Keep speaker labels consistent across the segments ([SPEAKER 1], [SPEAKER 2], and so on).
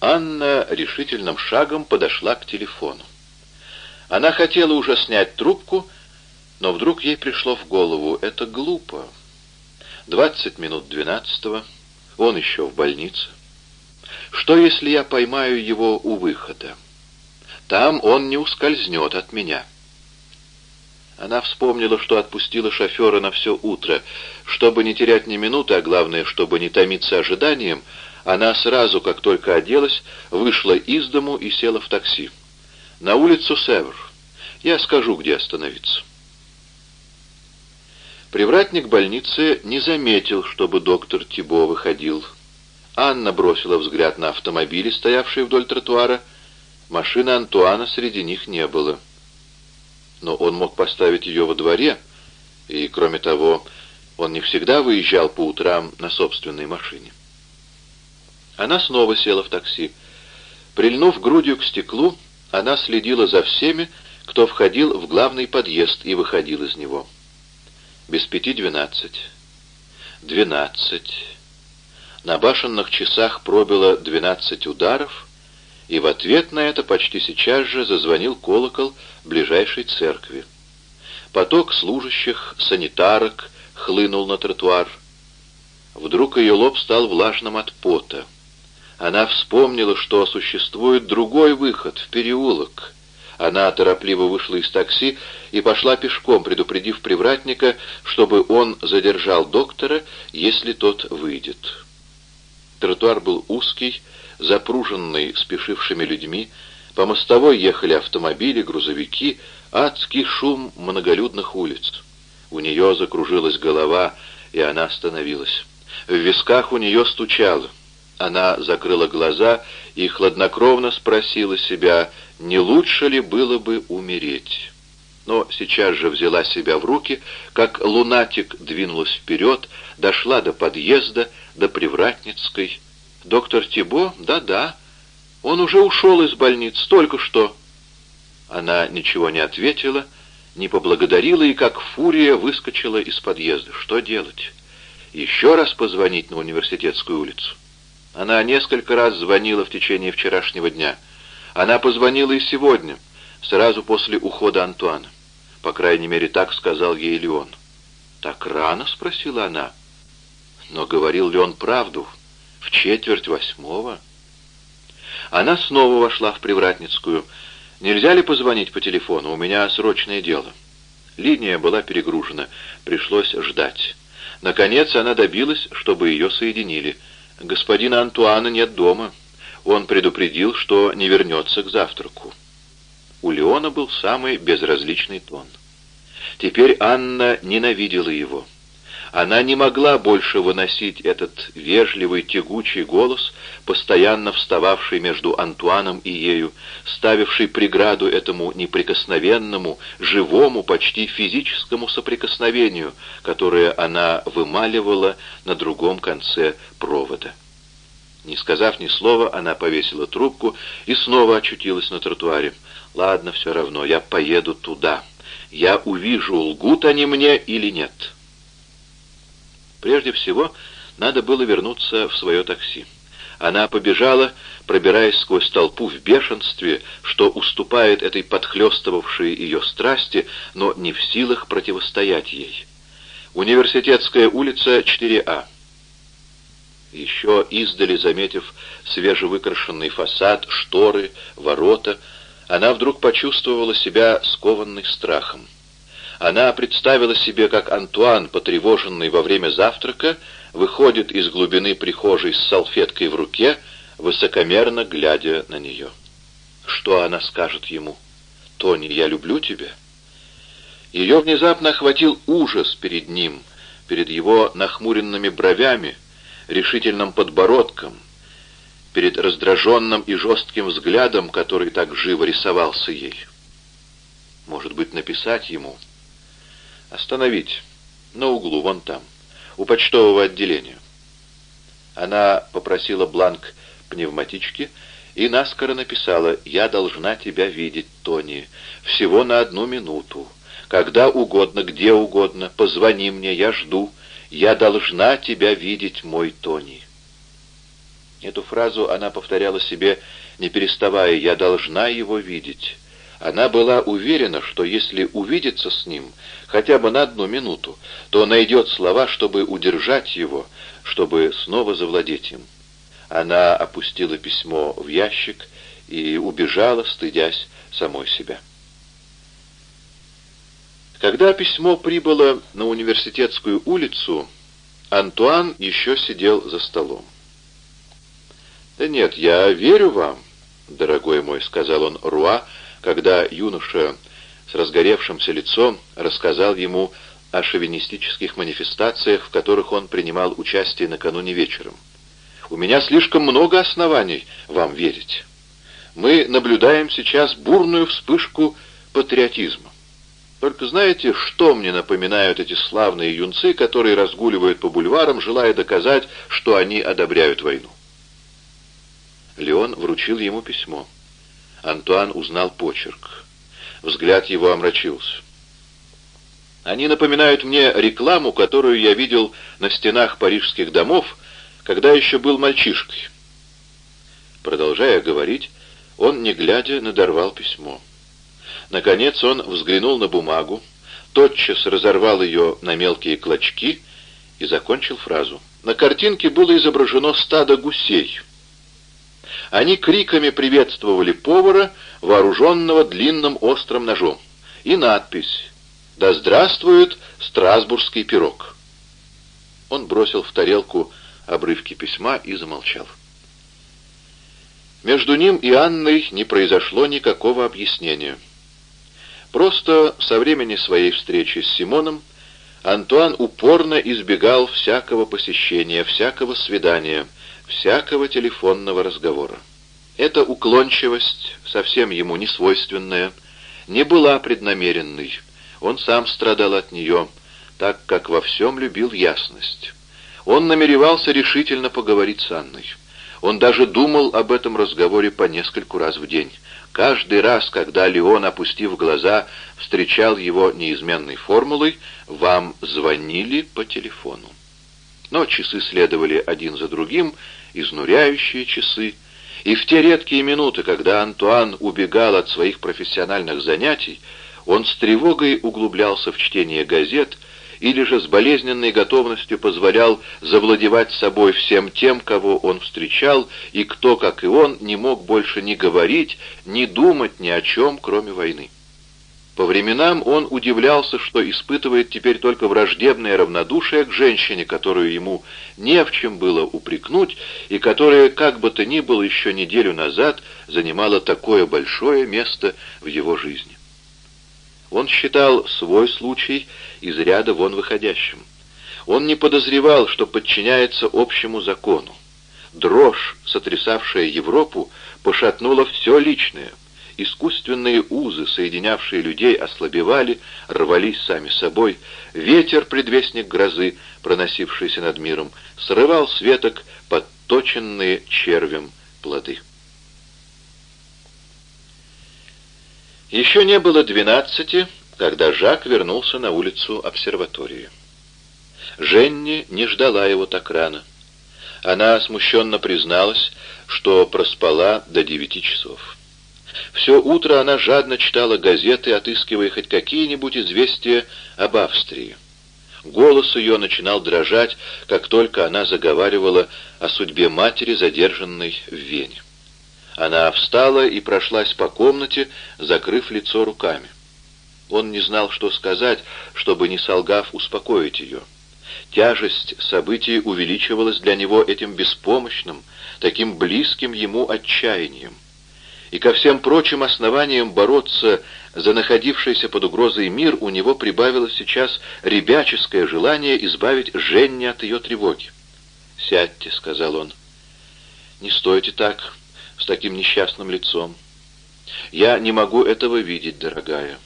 [SPEAKER 1] Анна решительным шагом подошла к телефону. Она хотела уже снять трубку, но вдруг ей пришло в голову, это глупо. Двадцать минут двенадцатого, он еще в больнице. Что, если я поймаю его у выхода? Там он не ускользнет от меня. Она вспомнила, что отпустила шофера на все утро. Чтобы не терять ни минуты, а главное, чтобы не томиться ожиданием, она сразу, как только оделась, вышла из дому и села в такси. На улицу Север. Я скажу, где остановиться. Привратник больницы не заметил, чтобы доктор Тибо выходил. Анна бросила взгляд на автомобили, стоявшие вдоль тротуара. Машины Антуана среди них не было. Но он мог поставить ее во дворе, и, кроме того, он не всегда выезжал по утрам на собственной машине. Она снова села в такси. Прильнув грудью к стеклу, она следила за всеми, кто входил в главный подъезд и выходил из него. Без пяти двенадцать. Двенадцать. На башенных часах пробило двенадцать ударов, и в ответ на это почти сейчас же зазвонил колокол ближайшей церкви. Поток служащих, санитарок хлынул на тротуар. Вдруг ее лоб стал влажным от пота. Она вспомнила, что существует другой выход в переулок. Она торопливо вышла из такси и пошла пешком, предупредив привратника, чтобы он задержал доктора, если тот выйдет. Тротуар был узкий, запруженный спешившими людьми, по мостовой ехали автомобили, грузовики, адский шум многолюдных улиц. У нее закружилась голова, и она остановилась. В висках у нее стучало. Она закрыла глаза и хладнокровно спросила себя, не лучше ли было бы умереть. Но сейчас же взяла себя в руки, как лунатик двинулась вперед, дошла до подъезда, до Привратницкой. «Доктор Тибо? Да-да. Он уже ушел из больницы, только что». Она ничего не ответила, не поблагодарила и, как фурия, выскочила из подъезда. Что делать? Еще раз позвонить на университетскую улицу? Она несколько раз звонила в течение вчерашнего дня. Она позвонила и сегодня, сразу после ухода Антуана. По крайней мере, так сказал ей Леон. «Так рано?» — спросила она. Но говорил ли он правду? В четверть восьмого? Она снова вошла в Привратницкую. «Нельзя ли позвонить по телефону? У меня срочное дело». Линия была перегружена, пришлось ждать. Наконец она добилась, чтобы ее соединили — Господина Антуана нет дома. Он предупредил, что не вернется к завтраку. У Леона был самый безразличный тон. Теперь Анна ненавидела его. Она не могла больше выносить этот вежливый, тягучий голос, постоянно встававший между Антуаном и ею, ставивший преграду этому неприкосновенному, живому, почти физическому соприкосновению, которое она вымаливала на другом конце провода. Не сказав ни слова, она повесила трубку и снова очутилась на тротуаре. «Ладно, все равно, я поеду туда. Я увижу, лгут они мне или нет». Прежде всего, надо было вернуться в свое такси. Она побежала, пробираясь сквозь толпу в бешенстве, что уступает этой подхлестывавшей ее страсти, но не в силах противостоять ей. Университетская улица, 4А. Еще издали, заметив свежевыкрашенный фасад, шторы, ворота, она вдруг почувствовала себя скованной страхом. Она представила себе, как Антуан, потревоженный во время завтрака, выходит из глубины прихожей с салфеткой в руке, высокомерно глядя на нее. Что она скажет ему? «Тони, я люблю тебя». Ее внезапно охватил ужас перед ним, перед его нахмуренными бровями, решительным подбородком, перед раздраженным и жестким взглядом, который так живо рисовался ей. Может быть, написать ему — Остановить. На углу, вон там. У почтового отделения. Она попросила бланк пневматички и наскоро написала «Я должна тебя видеть, Тони, всего на одну минуту. Когда угодно, где угодно, позвони мне, я жду. Я должна тебя видеть, мой Тони». Эту фразу она повторяла себе, не переставая, «Я должна его видеть». Она была уверена, что если увидеться с ним хотя бы на одну минуту, то найдет слова, чтобы удержать его, чтобы снова завладеть им. Она опустила письмо в ящик и убежала, стыдясь самой себя. Когда письмо прибыло на университетскую улицу, Антуан еще сидел за столом. «Да нет, я верю вам, дорогой мой», — сказал он Руа, когда юноша с разгоревшимся лицом рассказал ему о шовинистических манифестациях, в которых он принимал участие накануне вечером. «У меня слишком много оснований вам верить. Мы наблюдаем сейчас бурную вспышку патриотизма. Только знаете, что мне напоминают эти славные юнцы, которые разгуливают по бульварам, желая доказать, что они одобряют войну?» Леон вручил ему письмо. Антуан узнал почерк. Взгляд его омрачился. Они напоминают мне рекламу, которую я видел на стенах парижских домов, когда еще был мальчишкой. Продолжая говорить, он, не глядя, надорвал письмо. Наконец он взглянул на бумагу, тотчас разорвал ее на мелкие клочки и закончил фразу. На картинке было изображено стадо гусей — они криками приветствовали повара, вооруженного длинным острым ножом. И надпись «Да здравствует Страсбургский пирог». Он бросил в тарелку обрывки письма и замолчал. Между ним и Анной не произошло никакого объяснения. Просто со времени своей встречи с Симоном Антуан упорно избегал всякого посещения, всякого свидания — всякого телефонного разговора. Эта уклончивость, совсем ему не свойственная, не была преднамеренной. Он сам страдал от нее, так как во всем любил ясность. Он намеревался решительно поговорить с Анной. Он даже думал об этом разговоре по нескольку раз в день. Каждый раз, когда Леон, опустив глаза, встречал его неизменной формулой, «Вам звонили по телефону». Но часы следовали один за другим, изнуряющие часы, и в те редкие минуты, когда Антуан убегал от своих профессиональных занятий, он с тревогой углублялся в чтение газет или же с болезненной готовностью позволял завладевать собой всем тем, кого он встречал, и кто, как и он, не мог больше ни говорить, ни думать ни о чем, кроме войны. По временам он удивлялся, что испытывает теперь только враждебное равнодушие к женщине, которую ему не в чем было упрекнуть, и которая, как бы то ни было еще неделю назад, занимала такое большое место в его жизни. Он считал свой случай из ряда вон выходящим. Он не подозревал, что подчиняется общему закону. Дрожь, сотрясавшая Европу, пошатнула все личное — Искусственные узы, соединявшие людей, ослабевали, рвались сами собой. Ветер, предвестник грозы, проносившийся над миром, срывал с веток подточенные червем плоды. Еще не было двенадцати, когда Жак вернулся на улицу обсерватории. Женни не ждала его так рано. Она смущенно призналась, что проспала до девяти часов. Все утро она жадно читала газеты, отыскивая хоть какие-нибудь известия об Австрии. Голос ее начинал дрожать, как только она заговаривала о судьбе матери, задержанной в Вене. Она встала и прошлась по комнате, закрыв лицо руками. Он не знал, что сказать, чтобы, не солгав, успокоить ее. Тяжесть событий увеличивалась для него этим беспомощным, таким близким ему отчаянием и ко всем прочим основаниям бороться за находившийся под угрозой мир у него прибавилось сейчас ребяческое желание избавить Женни от ее тревоги. «Сядьте», — сказал он. «Не стойте так, с таким несчастным лицом. Я не могу этого видеть, дорогая.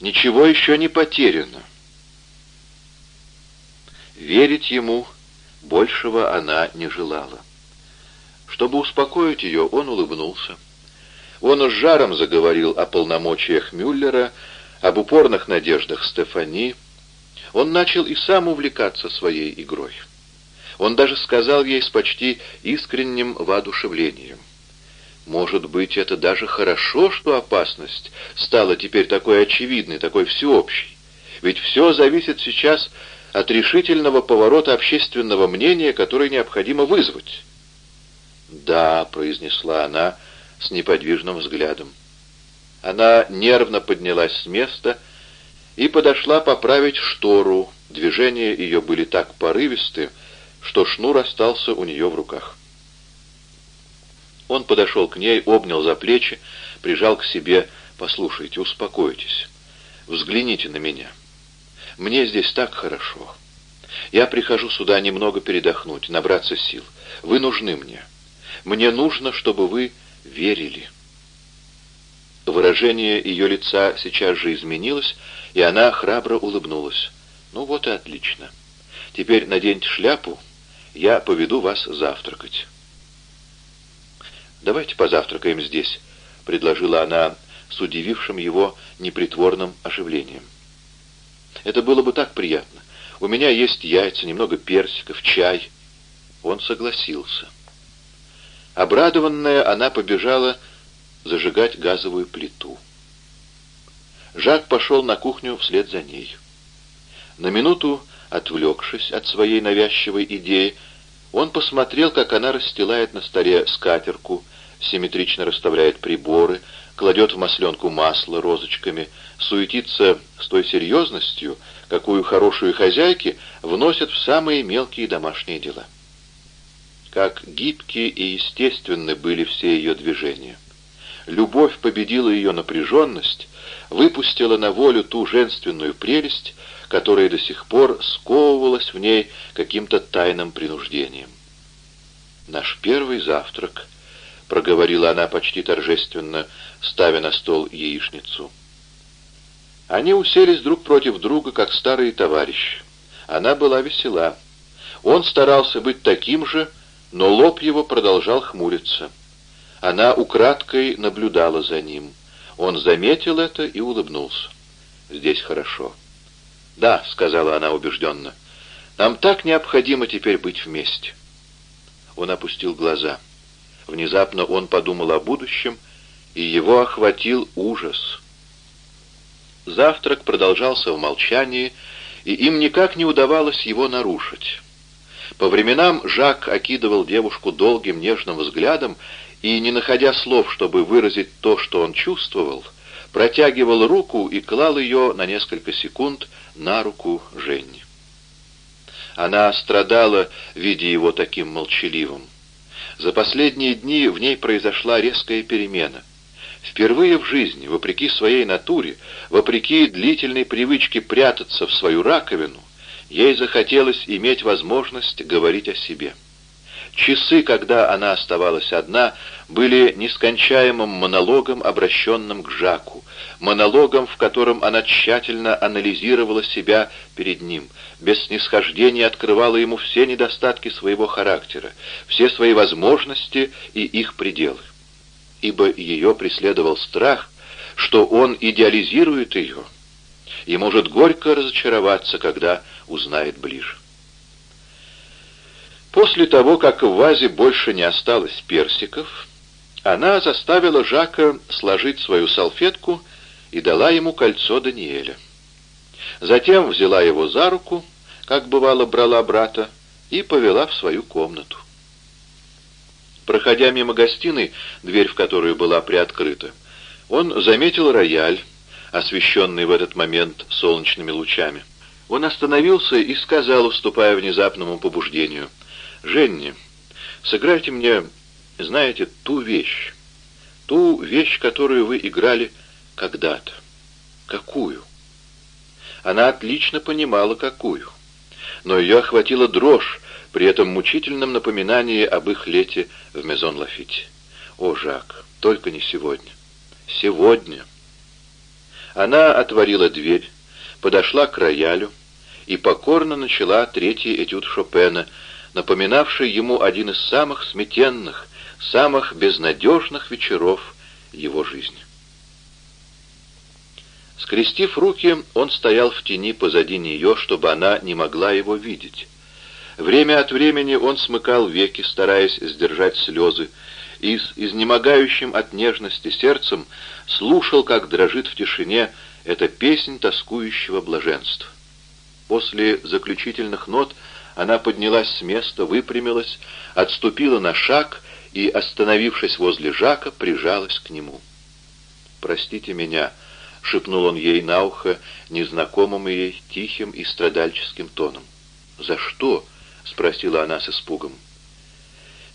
[SPEAKER 1] Ничего еще не потеряно». Верить ему большего она не желала. Чтобы успокоить ее, он улыбнулся. Он с жаром заговорил о полномочиях Мюллера, об упорных надеждах Стефани. Он начал и сам увлекаться своей игрой. Он даже сказал ей с почти искренним воодушевлением. Может быть, это даже хорошо, что опасность стала теперь такой очевидной, такой всеобщей. Ведь все зависит сейчас от решительного поворота общественного мнения, который необходимо вызвать. «Да», — произнесла она с неподвижным взглядом. Она нервно поднялась с места и подошла поправить штору. Движения ее были так порывисты, что шнур остался у нее в руках. Он подошел к ней, обнял за плечи, прижал к себе. «Послушайте, успокойтесь. Взгляните на меня. Мне здесь так хорошо. Я прихожу сюда немного передохнуть, набраться сил. Вы нужны мне. Мне нужно, чтобы вы верили». Выражение ее лица сейчас же изменилось, и она храбро улыбнулась. «Ну вот и отлично. Теперь наденьте шляпу, я поведу вас завтракать». «Давайте позавтракаем здесь», — предложила она с удивившим его непритворным оживлением. «Это было бы так приятно. У меня есть яйца, немного персиков, чай». Он согласился. Обрадованная, она побежала зажигать газовую плиту. Жак пошел на кухню вслед за ней. На минуту, отвлекшись от своей навязчивой идеи, он посмотрел, как она расстилает на столе скатерку, симметрично расставляет приборы, кладет в масленку масло розочками, суетится с той серьезностью, какую хорошие хозяйки вносят в самые мелкие домашние дела. Как гибкие и естественны были все ее движения. Любовь победила ее напряженность, выпустила на волю ту женственную прелесть, которая до сих пор сковывалась в ней каким-то тайным принуждением. Наш первый завтрак — проговорила она почти торжественно, ставя на стол яичницу. Они уселись друг против друга, как старые товарищи. Она была весела. Он старался быть таким же, но лоб его продолжал хмуриться. Она украдкой наблюдала за ним. Он заметил это и улыбнулся. «Здесь хорошо». «Да», — сказала она убежденно, — «нам так необходимо теперь быть вместе». Он опустил глаза. Внезапно он подумал о будущем, и его охватил ужас. Завтрак продолжался в молчании, и им никак не удавалось его нарушить. По временам Жак окидывал девушку долгим нежным взглядом и, не находя слов, чтобы выразить то, что он чувствовал, протягивал руку и клал ее на несколько секунд на руку Женни. Она страдала, видя его таким молчаливым. За последние дни в ней произошла резкая перемена. Впервые в жизни, вопреки своей натуре, вопреки длительной привычке прятаться в свою раковину, ей захотелось иметь возможность говорить о себе. Часы, когда она оставалась одна, были нескончаемым монологом, обращенным к Жаку, монологом, в котором она тщательно анализировала себя перед ним, без снисхождения открывала ему все недостатки своего характера, все свои возможности и их пределы. Ибо ее преследовал страх, что он идеализирует ее и может горько разочароваться, когда узнает ближе. После того, как в вазе больше не осталось персиков, она заставила Жака сложить свою салфетку и дала ему кольцо Даниэля. Затем взяла его за руку, как бывало брала брата, и повела в свою комнату. Проходя мимо гостиной, дверь в которую была приоткрыта, он заметил рояль, освещенный в этот момент солнечными лучами. Он остановился и сказал, уступая внезапному побуждению — «Женни, сыграйте мне, знаете, ту вещь, ту вещь, которую вы играли когда-то. Какую?» Она отлично понимала, какую. Но ее охватила дрожь при этом мучительном напоминании об их лете в Мезон-Лафите. «О, Жак, только не сегодня. Сегодня!» Она отворила дверь, подошла к роялю и покорно начала третий этюд Шопена — напоминавший ему один из самых сметенных, самых безнадежных вечеров его жизни. Скрестив руки, он стоял в тени позади нее, чтобы она не могла его видеть. Время от времени он смыкал веки, стараясь сдержать слезы, и с изнемогающим от нежности сердцем слушал, как дрожит в тишине эта песнь тоскующего блаженства. После заключительных нот она поднялась с места, выпрямилась, отступила на шаг и, остановившись возле Жака, прижалась к нему. «Простите меня», — шепнул он ей на ухо, незнакомым ей, тихим и страдальческим тоном. «За что?» — спросила она с испугом.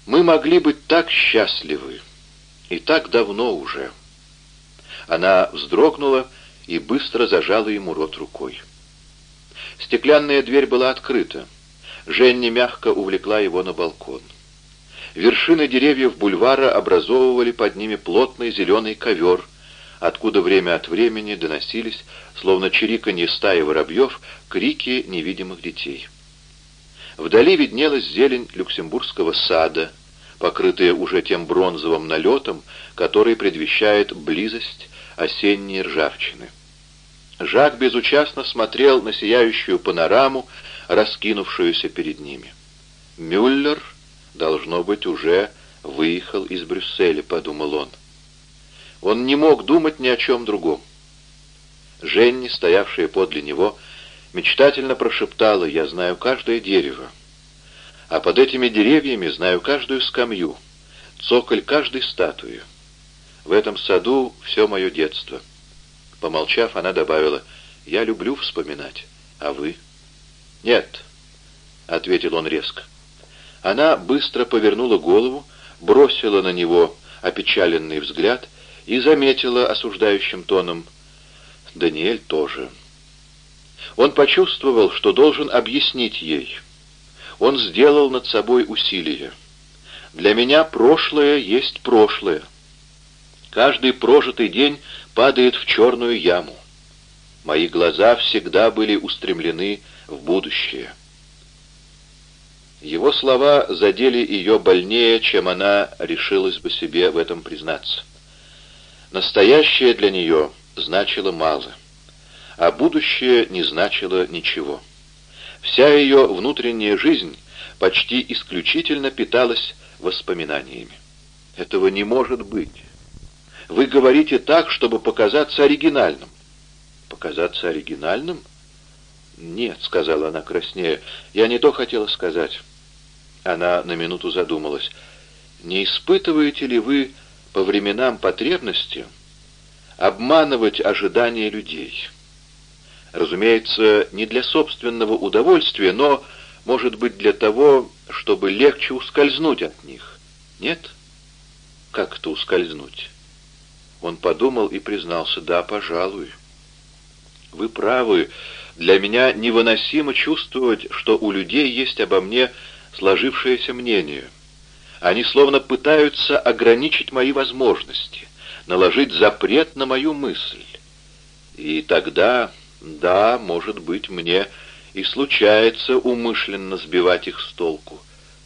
[SPEAKER 1] «Мы могли быть так счастливы, и так давно уже». Она вздрогнула и быстро зажала ему рот рукой. Стеклянная дверь была открыта. Женни мягко увлекла его на балкон. Вершины деревьев бульвара образовывали под ними плотный зеленый ковер, откуда время от времени доносились, словно чириканье стаи воробьев, крики невидимых детей. Вдали виднелась зелень люксембургского сада, покрытая уже тем бронзовым налетом, который предвещает близость осенней ржавчины. Жак безучастно смотрел на сияющую панораму, раскинувшуюся перед ними. «Мюллер, должно быть, уже выехал из Брюсселя», — подумал он. Он не мог думать ни о чем другом. Женни, стоявшая подле него, мечтательно прошептала «Я знаю каждое дерево, а под этими деревьями знаю каждую скамью, цоколь каждой статуи. В этом саду все мое детство». Помолчав, она добавила «Я люблю вспоминать, а вы?» «Нет», — ответил он резко. Она быстро повернула голову, бросила на него опечаленный взгляд и заметила осуждающим тоном «Даниэль тоже». Он почувствовал, что должен объяснить ей. Он сделал над собой усилие. «Для меня прошлое есть прошлое. Каждый прожитый день падает в черную яму. Мои глаза всегда были устремлены в будущее. Его слова задели ее больнее, чем она решилась бы себе в этом признаться. Настоящее для нее значило мало, а будущее не значило ничего. Вся ее внутренняя жизнь почти исключительно питалась воспоминаниями. Этого не может быть. Вы говорите так, чтобы показаться оригинальным. Показаться оригинальным? «Нет», — сказала она краснея, — «я не то хотела сказать». Она на минуту задумалась. «Не испытываете ли вы по временам потребности обманывать ожидания людей?» Разумеется, не для собственного удовольствия, но, может быть, для того, чтобы легче ускользнуть от них. Нет? Как это ускользнуть? Он подумал и признался, да, пожалуй. Вы правы, для меня невыносимо чувствовать, что у людей есть обо мне сложившееся мнение. Они словно пытаются ограничить мои возможности, наложить запрет на мою мысль. И тогда, да, может быть, мне и случается умышленно сбивать их с толку,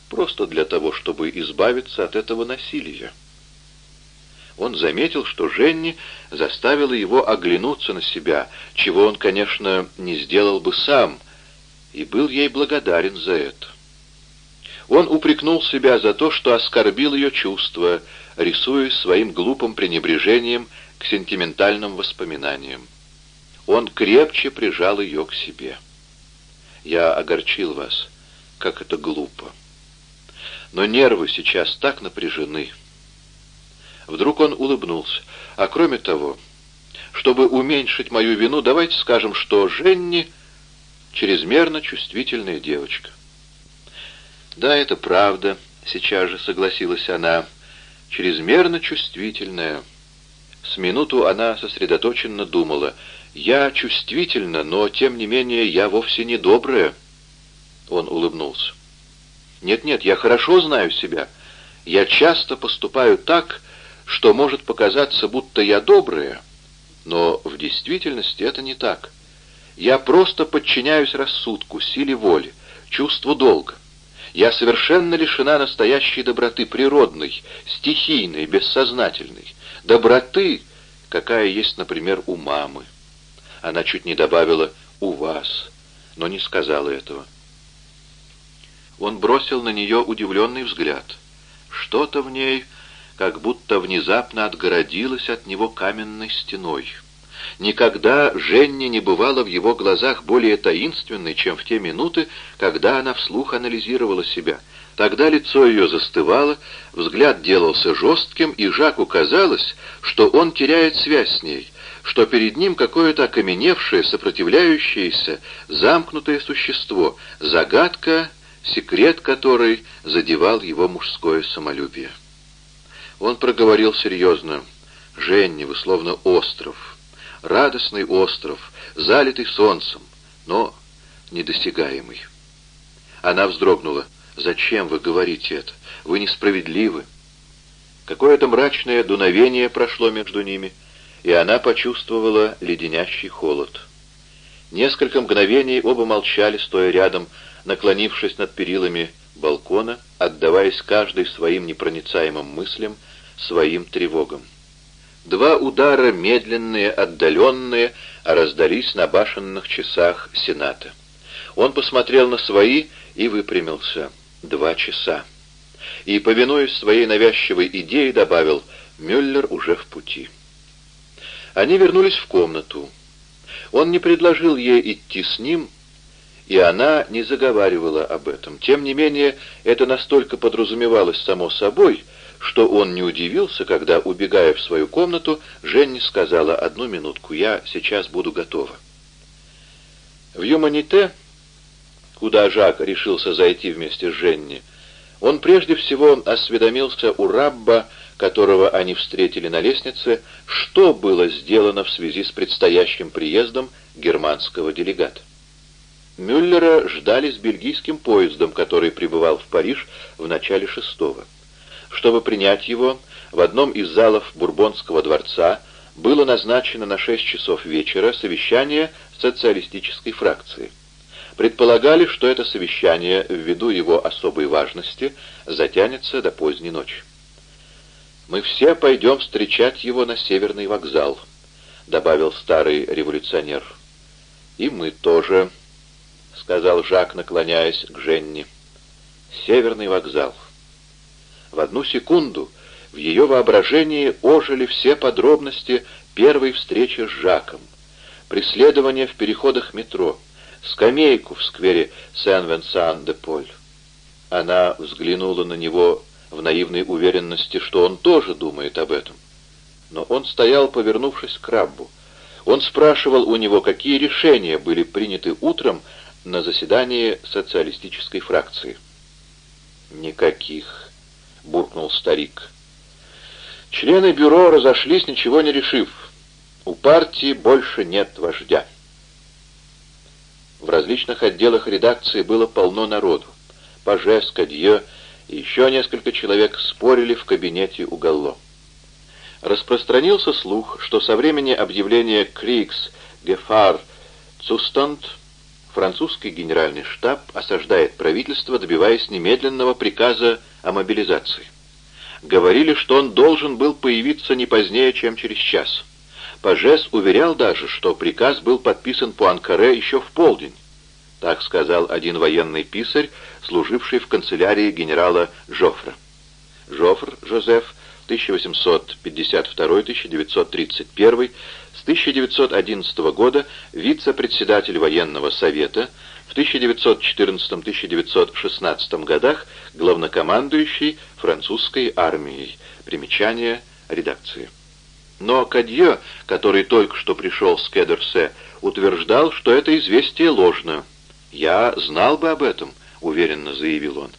[SPEAKER 1] просто для того, чтобы избавиться от этого насилия он заметил, что Женни заставила его оглянуться на себя, чего он, конечно, не сделал бы сам, и был ей благодарен за это. Он упрекнул себя за то, что оскорбил ее чувства, рисуясь своим глупым пренебрежением к сентиментальным воспоминаниям. Он крепче прижал ее к себе. «Я огорчил вас, как это глупо. Но нервы сейчас так напряжены». Вдруг он улыбнулся. «А кроме того, чтобы уменьшить мою вину, давайте скажем, что Женни — чрезмерно чувствительная девочка». «Да, это правда», — сейчас же согласилась она, — «чрезмерно чувствительная». С минуту она сосредоточенно думала. «Я чувствительна, но, тем не менее, я вовсе не добрая». Он улыбнулся. «Нет-нет, я хорошо знаю себя. Я часто поступаю так, что может показаться, будто я добрая, но в действительности это не так. Я просто подчиняюсь рассудку, силе воли, чувству долга. Я совершенно лишена настоящей доброты, природной, стихийной, бессознательной. Доброты, какая есть, например, у мамы. Она чуть не добавила «у вас», но не сказала этого. Он бросил на нее удивленный взгляд. Что-то в ней как будто внезапно отгородилось от него каменной стеной. Никогда Женни не бывала в его глазах более таинственной, чем в те минуты, когда она вслух анализировала себя. Тогда лицо ее застывало, взгляд делался жестким, и Жаку казалось, что он теряет связь с ней, что перед ним какое-то окаменевшее, сопротивляющееся, замкнутое существо, загадка, секрет которой задевал его мужское самолюбие. Он проговорил серьезно. «Женни, вы словно остров, радостный остров, залитый солнцем, но недосягаемый». Она вздрогнула. «Зачем вы говорите это? Вы несправедливы». Какое-то мрачное дуновение прошло между ними, и она почувствовала леденящий холод. Несколько мгновений оба молчали, стоя рядом, наклонившись над перилами балкона, отдаваясь каждый своим непроницаемым мыслям, своим тревогам. Два удара, медленные, отдаленные, раздались на башенных часах Сената. Он посмотрел на свои и выпрямился. Два часа. И, повинуясь своей навязчивой идее, добавил «Мюллер уже в пути». Они вернулись в комнату. Он не предложил ей идти с ним, и она не заговаривала об этом. Тем не менее, это настолько подразумевалось само собой, что он не удивился, когда, убегая в свою комнату, Женни сказала «Одну минутку, я сейчас буду готова». В Юманите, куда Жак решился зайти вместе с Женни, он прежде всего осведомился у Рабба, которого они встретили на лестнице, что было сделано в связи с предстоящим приездом германского делегата. Мюллера ждали с бельгийским поездом, который прибывал в Париж в начале шестого. Чтобы принять его, в одном из залов Бурбонского дворца было назначено на 6 часов вечера совещание социалистической фракции. Предполагали, что это совещание, ввиду его особой важности, затянется до поздней ночи. «Мы все пойдем встречать его на Северный вокзал», — добавил старый революционер. «И мы тоже», — сказал Жак, наклоняясь к Женни. «Северный вокзал». В одну секунду в ее воображении ожили все подробности первой встречи с Жаком, преследование в переходах метро, скамейку в сквере Сен-Венсан-де-Поль. Она взглянула на него в наивной уверенности, что он тоже думает об этом. Но он стоял, повернувшись к Раббу. Он спрашивал у него, какие решения были приняты утром на заседании социалистической фракции. «Никаких», — буркнул старик. Члены бюро разошлись, ничего не решив. У партии больше нет вождя. В различных отделах редакции было полно народу. Паже, Скадье еще несколько человек спорили в кабинете у Галло. Распространился слух, что со времени объявления «Крикс Гефар Цустант» французский генеральный штаб осаждает правительство, добиваясь немедленного приказа о мобилизации. Говорили, что он должен был появиться не позднее, чем через час. Пажес уверял даже, что приказ был подписан по Анкаре еще в полдень. Так сказал один военный писарь, служивший в канцелярии генерала Жофра. Жофр Жозеф 1852-1931 с 1911 года вице-председатель военного совета, в 1914-1916 годах главнокомандующий французской армией. Примечание редакции. Но Кадье, который только что пришел с Кедерсе, утверждал, что это известие ложно. «Я знал бы об этом», — уверенно заявил он.